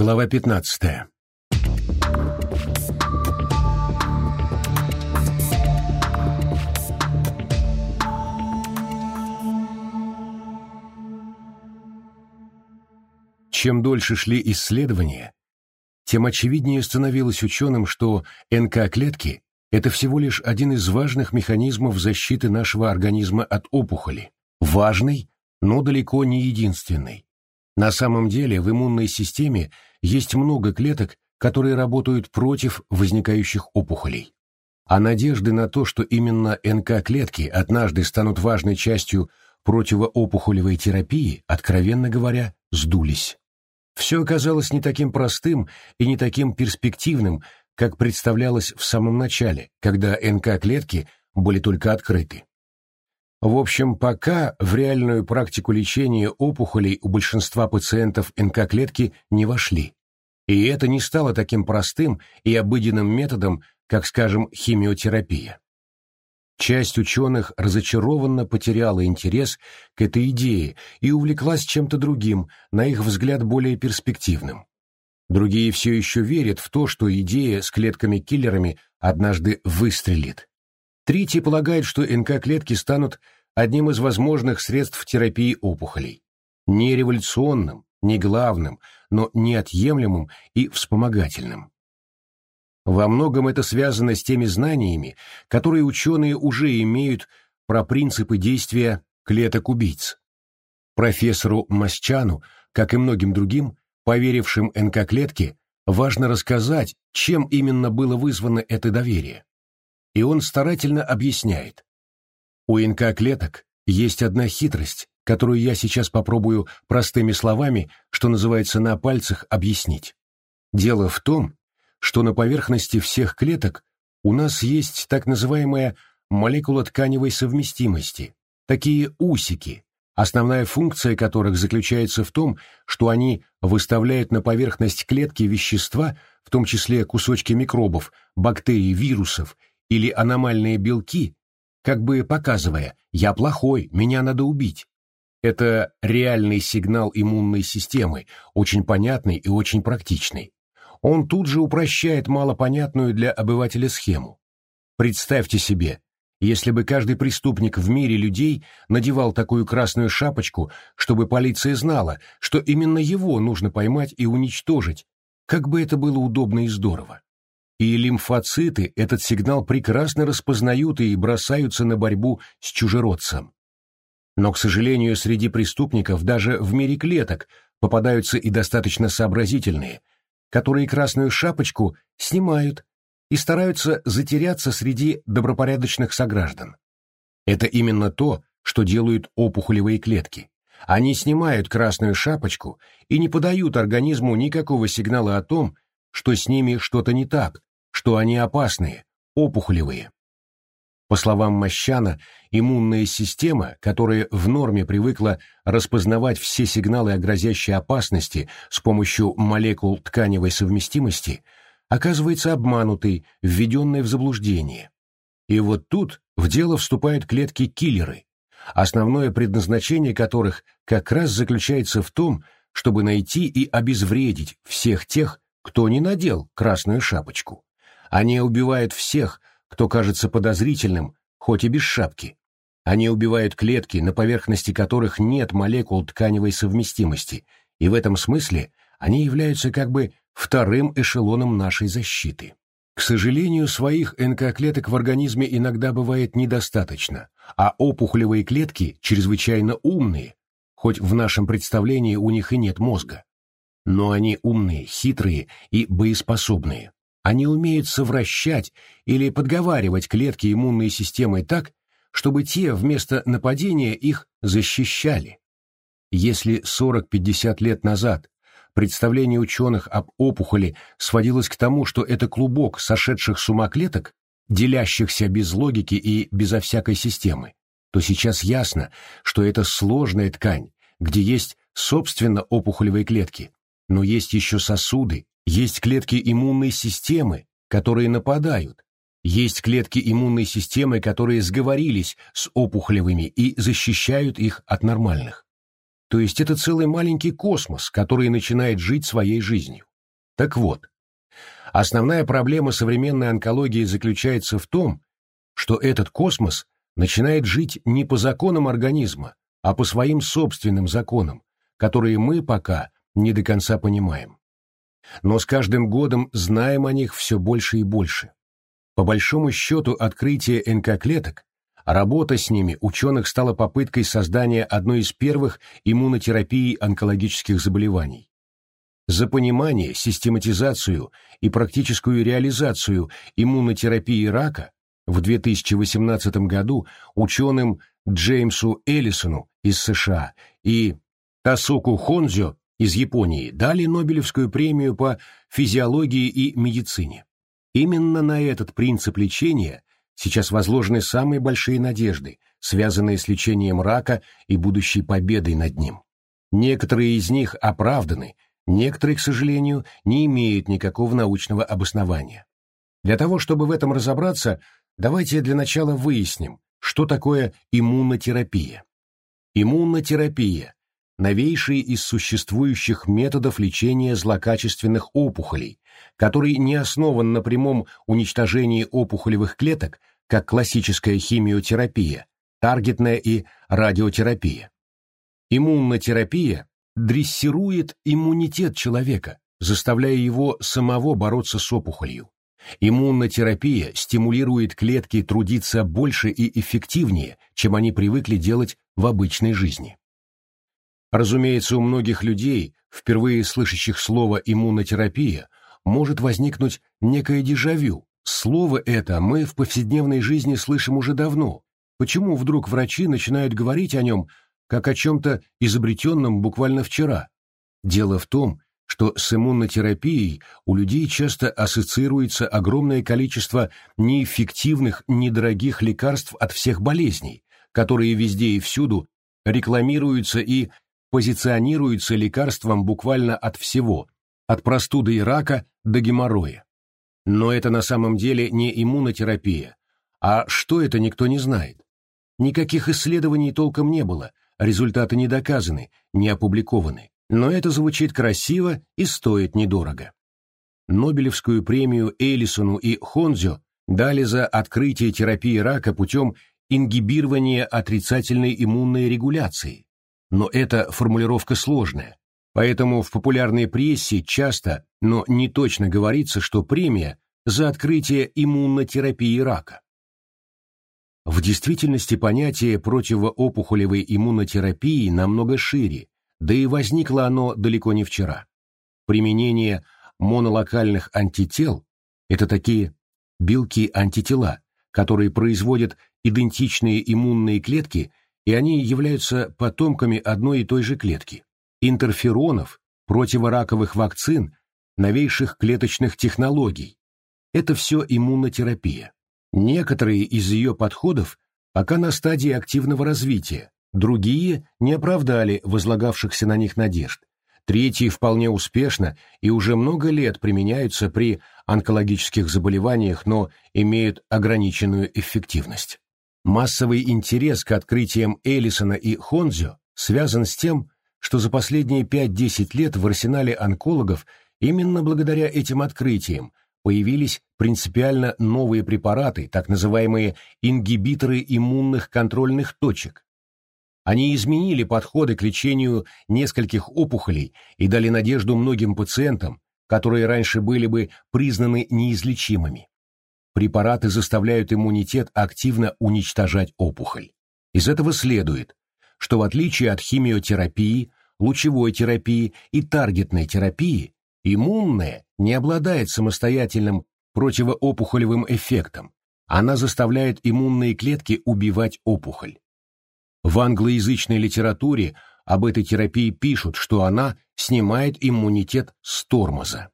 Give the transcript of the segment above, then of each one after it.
Глава 15. Чем дольше шли исследования, тем очевиднее становилось ученым, что НК-клетки – это всего лишь один из важных механизмов защиты нашего организма от опухоли. Важный, но далеко не единственный. На самом деле в иммунной системе есть много клеток, которые работают против возникающих опухолей. А надежды на то, что именно НК-клетки однажды станут важной частью противоопухолевой терапии, откровенно говоря, сдулись. Все оказалось не таким простым и не таким перспективным, как представлялось в самом начале, когда НК-клетки были только открыты. В общем, пока в реальную практику лечения опухолей у большинства пациентов НК-клетки не вошли. И это не стало таким простым и обыденным методом, как, скажем, химиотерапия. Часть ученых разочарованно потеряла интерес к этой идее и увлеклась чем-то другим, на их взгляд более перспективным. Другие все еще верят в то, что идея с клетками-киллерами однажды выстрелит. Третий полагает, что НК-клетки станут одним из возможных средств терапии опухолей. Не революционным, не главным, но неотъемлемым и вспомогательным. Во многом это связано с теми знаниями, которые ученые уже имеют про принципы действия клеток-убийц. Профессору Масчану, как и многим другим, поверившим НК-клетке, важно рассказать, чем именно было вызвано это доверие и он старательно объясняет. У НК-клеток есть одна хитрость, которую я сейчас попробую простыми словами, что называется на пальцах, объяснить. Дело в том, что на поверхности всех клеток у нас есть так называемая молекула тканевой совместимости, такие усики, основная функция которых заключается в том, что они выставляют на поверхность клетки вещества, в том числе кусочки микробов, бактерий, вирусов или аномальные белки, как бы показывая «я плохой, меня надо убить». Это реальный сигнал иммунной системы, очень понятный и очень практичный. Он тут же упрощает малопонятную для обывателя схему. Представьте себе, если бы каждый преступник в мире людей надевал такую красную шапочку, чтобы полиция знала, что именно его нужно поймать и уничтожить, как бы это было удобно и здорово и лимфоциты этот сигнал прекрасно распознают и бросаются на борьбу с чужеродцем. Но, к сожалению, среди преступников даже в мире клеток попадаются и достаточно сообразительные, которые красную шапочку снимают и стараются затеряться среди добропорядочных сограждан. Это именно то, что делают опухолевые клетки. Они снимают красную шапочку и не подают организму никакого сигнала о том, что с ними что-то не так, что они опасные, опухолевые. По словам Мощана, иммунная система, которая в норме привыкла распознавать все сигналы о грозящей опасности с помощью молекул тканевой совместимости, оказывается обманутой, введенной в заблуждение. И вот тут в дело вступают клетки-киллеры, основное предназначение которых как раз заключается в том, чтобы найти и обезвредить всех тех, кто не надел красную шапочку. Они убивают всех, кто кажется подозрительным, хоть и без шапки. Они убивают клетки, на поверхности которых нет молекул тканевой совместимости, и в этом смысле они являются как бы вторым эшелоном нашей защиты. К сожалению, своих НК-клеток в организме иногда бывает недостаточно, а опухолевые клетки чрезвычайно умные, хоть в нашем представлении у них и нет мозга. Но они умные, хитрые и боеспособные. Они умеют совращать или подговаривать клетки иммунной системы так, чтобы те вместо нападения их защищали. Если 40-50 лет назад представление ученых об опухоли сводилось к тому, что это клубок сошедших с ума клеток, делящихся без логики и безо всякой системы, то сейчас ясно, что это сложная ткань, где есть собственно опухолевые клетки, но есть еще сосуды, есть клетки иммунной системы, которые нападают. Есть клетки иммунной системы, которые сговорились с опухолевыми и защищают их от нормальных. То есть это целый маленький космос, который начинает жить своей жизнью. Так вот, основная проблема современной онкологии заключается в том, что этот космос начинает жить не по законам организма, а по своим собственным законам, которые мы пока не до конца понимаем. Но с каждым годом знаем о них все больше и больше. По большому счету открытие НК-клеток, работа с ними ученых стала попыткой создания одной из первых иммунотерапий онкологических заболеваний. За понимание, систематизацию и практическую реализацию иммунотерапии рака в 2018 году ученым Джеймсу Эллисону из США и Тасуку Хонзё из Японии дали Нобелевскую премию по физиологии и медицине. Именно на этот принцип лечения сейчас возложены самые большие надежды, связанные с лечением рака и будущей победой над ним. Некоторые из них оправданы, некоторые, к сожалению, не имеют никакого научного обоснования. Для того, чтобы в этом разобраться, давайте для начала выясним, что такое иммунотерапия. Иммунотерапия новейший из существующих методов лечения злокачественных опухолей, который не основан на прямом уничтожении опухолевых клеток, как классическая химиотерапия, таргетная и радиотерапия. Иммунотерапия дрессирует иммунитет человека, заставляя его самого бороться с опухолью. Иммунотерапия стимулирует клетки трудиться больше и эффективнее, чем они привыкли делать в обычной жизни. Разумеется, у многих людей, впервые слышащих слово «иммунотерапия», может возникнуть некое дежавю. Слово это мы в повседневной жизни слышим уже давно. Почему вдруг врачи начинают говорить о нем, как о чем-то изобретенном буквально вчера? Дело в том, что с иммунотерапией у людей часто ассоциируется огромное количество неэффективных, недорогих лекарств от всех болезней, которые везде и всюду рекламируются и позиционируется лекарством буквально от всего, от простуды и рака до геморроя. Но это на самом деле не иммунотерапия. А что это, никто не знает. Никаких исследований толком не было, результаты не доказаны, не опубликованы. Но это звучит красиво и стоит недорого. Нобелевскую премию Элисону и Хонзю дали за открытие терапии рака путем ингибирования отрицательной иммунной регуляции, но эта формулировка сложная, поэтому в популярной прессе часто, но не точно говорится, что премия за открытие иммунотерапии рака. В действительности понятие противоопухолевой иммунотерапии намного шире, да и возникло оно далеко не вчера. Применение монолокальных антител – это такие белки-антитела, которые производят идентичные иммунные клетки и они являются потомками одной и той же клетки. Интерферонов, противораковых вакцин, новейших клеточных технологий. Это все иммунотерапия. Некоторые из ее подходов пока на стадии активного развития, другие не оправдали возлагавшихся на них надежд. Третьи вполне успешно и уже много лет применяются при онкологических заболеваниях, но имеют ограниченную эффективность. Массовый интерес к открытиям Эллисона и Хонзио связан с тем, что за последние 5-10 лет в арсенале онкологов именно благодаря этим открытиям появились принципиально новые препараты, так называемые ингибиторы иммунных контрольных точек. Они изменили подходы к лечению нескольких опухолей и дали надежду многим пациентам, которые раньше были бы признаны неизлечимыми препараты заставляют иммунитет активно уничтожать опухоль. Из этого следует, что в отличие от химиотерапии, лучевой терапии и таргетной терапии, иммунная не обладает самостоятельным противоопухолевым эффектом. Она заставляет иммунные клетки убивать опухоль. В англоязычной литературе об этой терапии пишут, что она снимает иммунитет с тормоза.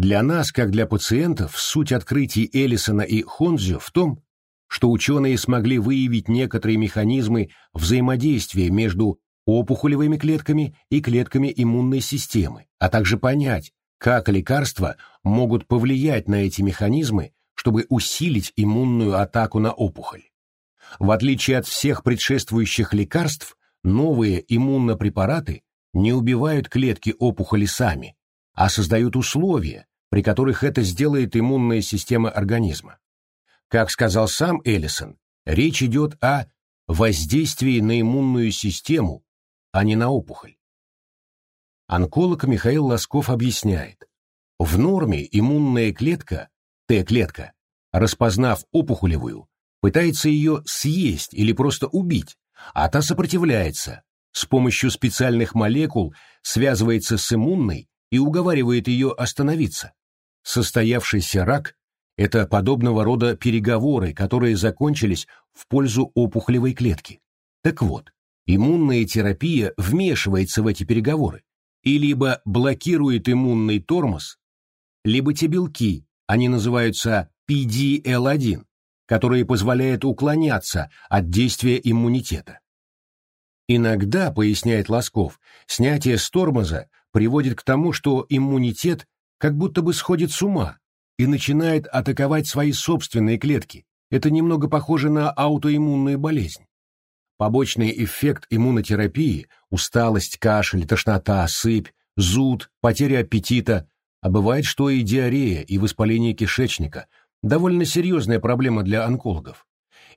Для нас, как для пациентов, суть открытий Эллисона и Хонзю в том, что ученые смогли выявить некоторые механизмы взаимодействия между опухолевыми клетками и клетками иммунной системы, а также понять, как лекарства могут повлиять на эти механизмы, чтобы усилить иммунную атаку на опухоль. В отличие от всех предшествующих лекарств, новые иммунопрепараты не убивают клетки опухоли сами, а создают условия, при которых это сделает иммунная система организма. Как сказал сам Эллисон, речь идет о воздействии на иммунную систему, а не на опухоль. Онколог Михаил Лосков объясняет, в норме иммунная клетка, Т-клетка, распознав опухолевую, пытается ее съесть или просто убить, а та сопротивляется, с помощью специальных молекул связывается с иммунной и уговаривает ее остановиться. Состоявшийся рак – это подобного рода переговоры, которые закончились в пользу опухолевой клетки. Так вот, иммунная терапия вмешивается в эти переговоры и либо блокирует иммунный тормоз, либо те белки, они называются PDL1, которые позволяют уклоняться от действия иммунитета. Иногда, поясняет Лосков, снятие с тормоза приводит к тому, что иммунитет как будто бы сходит с ума и начинает атаковать свои собственные клетки. Это немного похоже на аутоиммунную болезнь. Побочный эффект иммунотерапии – усталость, кашель, тошнота, сыпь, зуд, потеря аппетита, а бывает, что и диарея, и воспаление кишечника – довольно серьезная проблема для онкологов.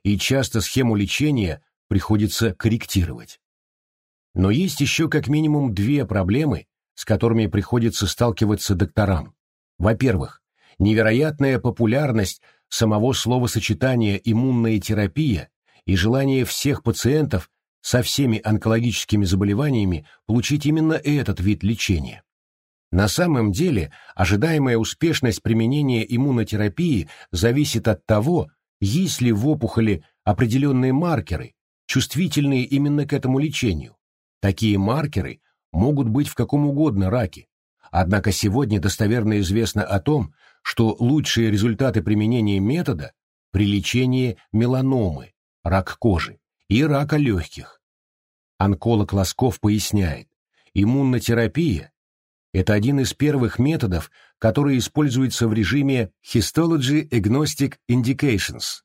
И часто схему лечения приходится корректировать. Но есть еще как минимум две проблемы, с которыми приходится сталкиваться докторам. Во-первых, невероятная популярность самого словосочетания «иммунная терапия» и желание всех пациентов со всеми онкологическими заболеваниями получить именно этот вид лечения. На самом деле, ожидаемая успешность применения иммунотерапии зависит от того, есть ли в опухоли определенные маркеры, чувствительные именно к этому лечению. Такие маркеры могут быть в каком угодно раке. Однако сегодня достоверно известно о том, что лучшие результаты применения метода при лечении меланомы, рак кожи и рака легких. Онколог Лосков поясняет, иммунотерапия – это один из первых методов, который используется в режиме Histology Agnostic Indications.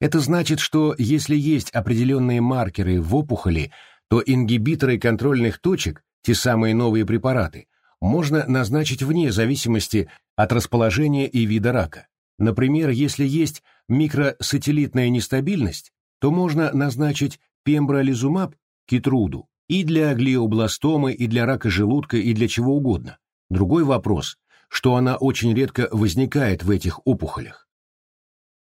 Это значит, что если есть определенные маркеры в опухоли, то ингибиторы контрольных точек те самые новые препараты, можно назначить вне зависимости от расположения и вида рака. Например, если есть микросателлитная нестабильность, то можно назначить пембролизумаб, китруду, и для глиобластомы, и для рака желудка, и для чего угодно. Другой вопрос, что она очень редко возникает в этих опухолях.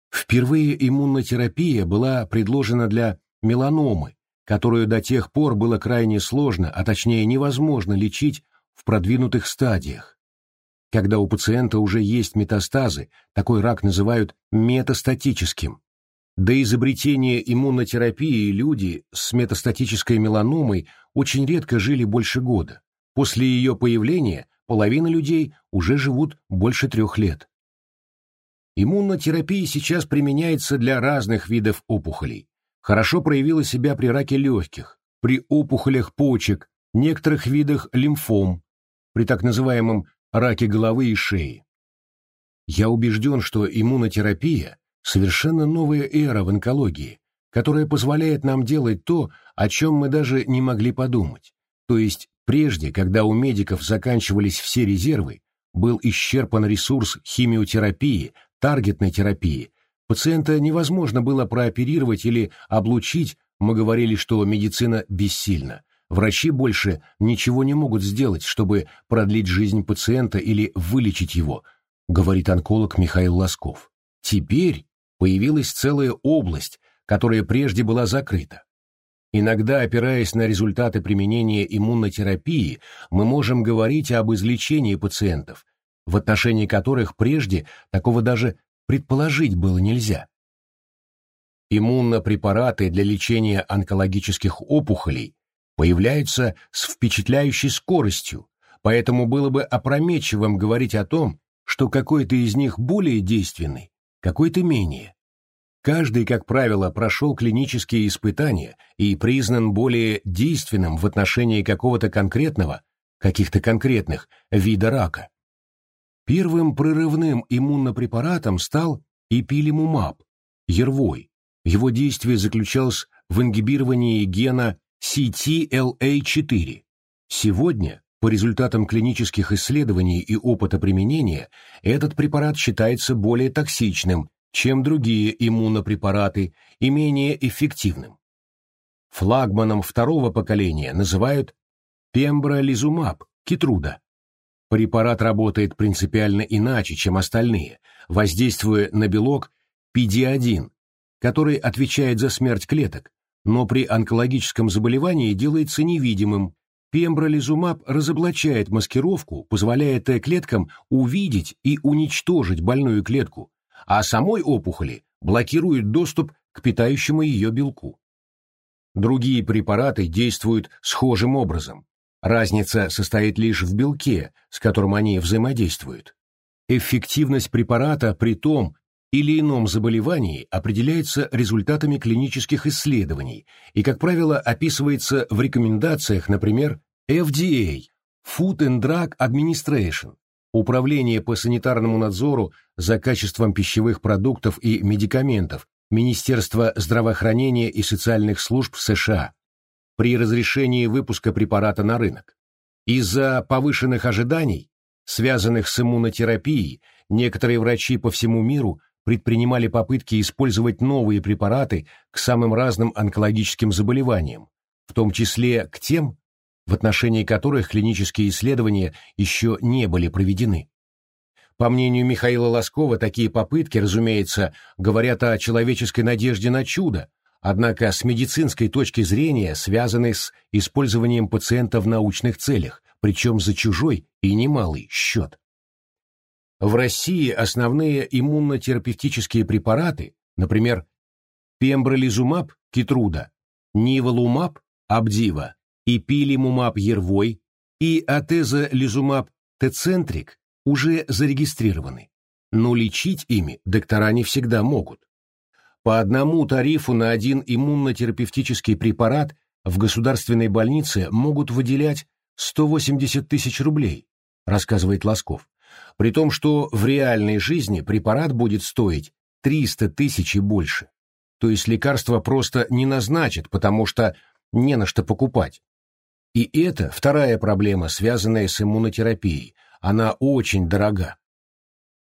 Впервые иммунотерапия была предложена для меланомы, которую до тех пор было крайне сложно, а точнее невозможно лечить в продвинутых стадиях. Когда у пациента уже есть метастазы, такой рак называют метастатическим. До изобретения иммунотерапии люди с метастатической меланомой очень редко жили больше года. После ее появления половина людей уже живут больше трех лет. Иммунотерапия сейчас применяется для разных видов опухолей, хорошо проявила себя при раке легких, при опухолях почек, некоторых видах лимфом, при так называемом раке головы и шеи. Я убежден, что иммунотерапия – совершенно новая эра в онкологии, которая позволяет нам делать то, о чем мы даже не могли подумать. То есть прежде, когда у медиков заканчивались все резервы, был исчерпан ресурс химиотерапии, таргетной терапии, Пациента невозможно было прооперировать или облучить, мы говорили, что медицина бессильна. Врачи больше ничего не могут сделать, чтобы продлить жизнь пациента или вылечить его, говорит онколог Михаил Лосков. Теперь появилась целая область, которая прежде была закрыта. Иногда, опираясь на результаты применения иммунотерапии, мы можем говорить об излечении пациентов, в отношении которых прежде такого даже предположить было нельзя. Иммунопрепараты для лечения онкологических опухолей появляются с впечатляющей скоростью, поэтому было бы опрометчивым говорить о том, что какой-то из них более действенный, какой-то менее. Каждый, как правило, прошел клинические испытания и признан более действенным в отношении какого-то конкретного, каких-то конкретных вида рака. Первым прорывным иммунопрепаратом стал ипилимумаб, Ервой. Его действие заключалось в ингибировании гена CTLA4. Сегодня по результатам клинических исследований и опыта применения этот препарат считается более токсичным, чем другие иммунопрепараты и менее эффективным. Флагманом второго поколения называют пембролизумаб, китруда. Препарат работает принципиально иначе, чем остальные, воздействуя на белок PD-1, который отвечает за смерть клеток, но при онкологическом заболевании делается невидимым. Пембролизумаб разоблачает маскировку, позволяя Т-клеткам увидеть и уничтожить больную клетку, а самой опухоли блокирует доступ к питающему ее белку. Другие препараты действуют схожим образом. Разница состоит лишь в белке, с которым они взаимодействуют. Эффективность препарата при том или ином заболевании определяется результатами клинических исследований и, как правило, описывается в рекомендациях, например, FDA – Food and Drug Administration – Управление по санитарному надзору за качеством пищевых продуктов и медикаментов Министерства здравоохранения и социальных служб США при разрешении выпуска препарата на рынок. Из-за повышенных ожиданий, связанных с иммунотерапией, некоторые врачи по всему миру предпринимали попытки использовать новые препараты к самым разным онкологическим заболеваниям, в том числе к тем, в отношении которых клинические исследования еще не были проведены. По мнению Михаила Лоскова, такие попытки, разумеется, говорят о человеческой надежде на чудо, однако с медицинской точки зрения связаны с использованием пациента в научных целях, причем за чужой и немалый счет. В России основные иммунотерапевтические препараты, например, пембролизумаб Китруда, ниволумаб Абдива, и пилимумаб Ервой и атезолизумаб Тецентрик уже зарегистрированы, но лечить ими доктора не всегда могут. По одному тарифу на один иммунотерапевтический препарат в государственной больнице могут выделять 180 тысяч рублей, рассказывает Лосков, при том, что в реальной жизни препарат будет стоить 300 тысяч и больше. То есть лекарство просто не назначат, потому что не на что покупать. И это вторая проблема, связанная с иммунотерапией – она очень дорога.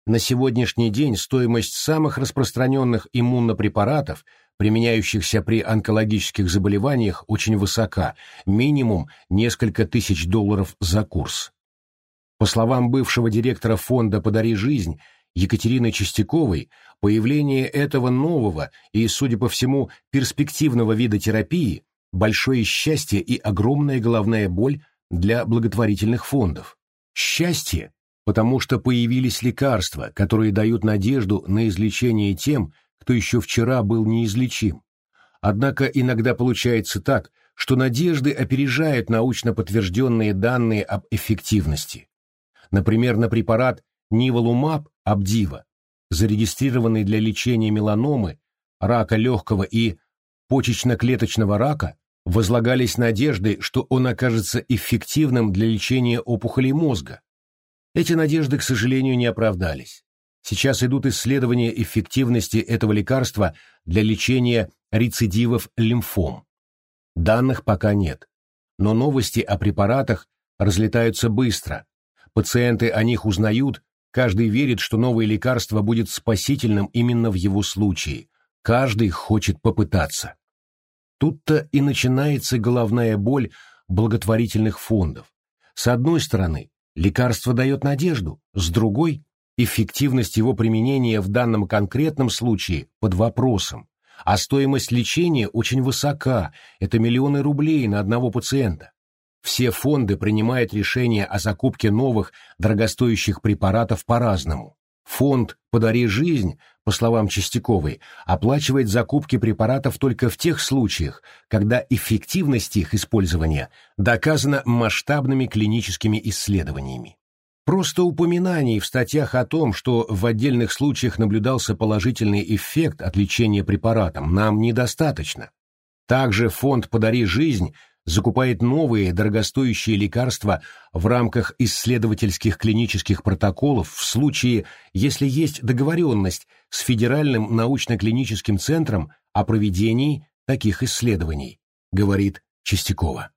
На сегодняшний день стоимость самых распространенных иммунопрепаратов, применяющихся при онкологических заболеваниях, очень высока, минимум несколько тысяч долларов за курс. По словам бывшего директора фонда «Подари жизнь» Екатерины Чистяковой, появление этого нового и, судя по всему, перспективного вида терапии – большое счастье и огромная головная боль для благотворительных фондов. Счастье, потому что появились лекарства, которые дают надежду на излечение тем, кто еще вчера был неизлечим. Однако иногда получается так, что надежды опережают научно подтвержденные данные об эффективности. Например, на препарат Ниволумаб Абдива, зарегистрированный для лечения меланомы, рака легкого и почечно-клеточного рака, возлагались надежды, что он окажется эффективным для лечения опухолей мозга. Эти надежды, к сожалению, не оправдались. Сейчас идут исследования эффективности этого лекарства для лечения рецидивов лимфом. Данных пока нет, но новости о препаратах разлетаются быстро. Пациенты о них узнают, каждый верит, что новое лекарство будет спасительным именно в его случае. Каждый хочет попытаться. Тут-то и начинается головная боль благотворительных фондов. С одной стороны, лекарство дает надежду, с другой – эффективность его применения в данном конкретном случае под вопросом, а стоимость лечения очень высока, это миллионы рублей на одного пациента. Все фонды принимают решение о закупке новых дорогостоящих препаратов по-разному. Фонд «Подари жизнь», по словам Чистяковой, оплачивает закупки препаратов только в тех случаях, когда эффективность их использования доказана масштабными клиническими исследованиями. Просто упоминаний в статьях о том, что в отдельных случаях наблюдался положительный эффект от лечения препаратом, нам недостаточно. Также фонд «Подари жизнь» закупает новые дорогостоящие лекарства в рамках исследовательских клинических протоколов в случае, если есть договоренность с Федеральным научно-клиническим центром о проведении таких исследований, говорит Чистякова.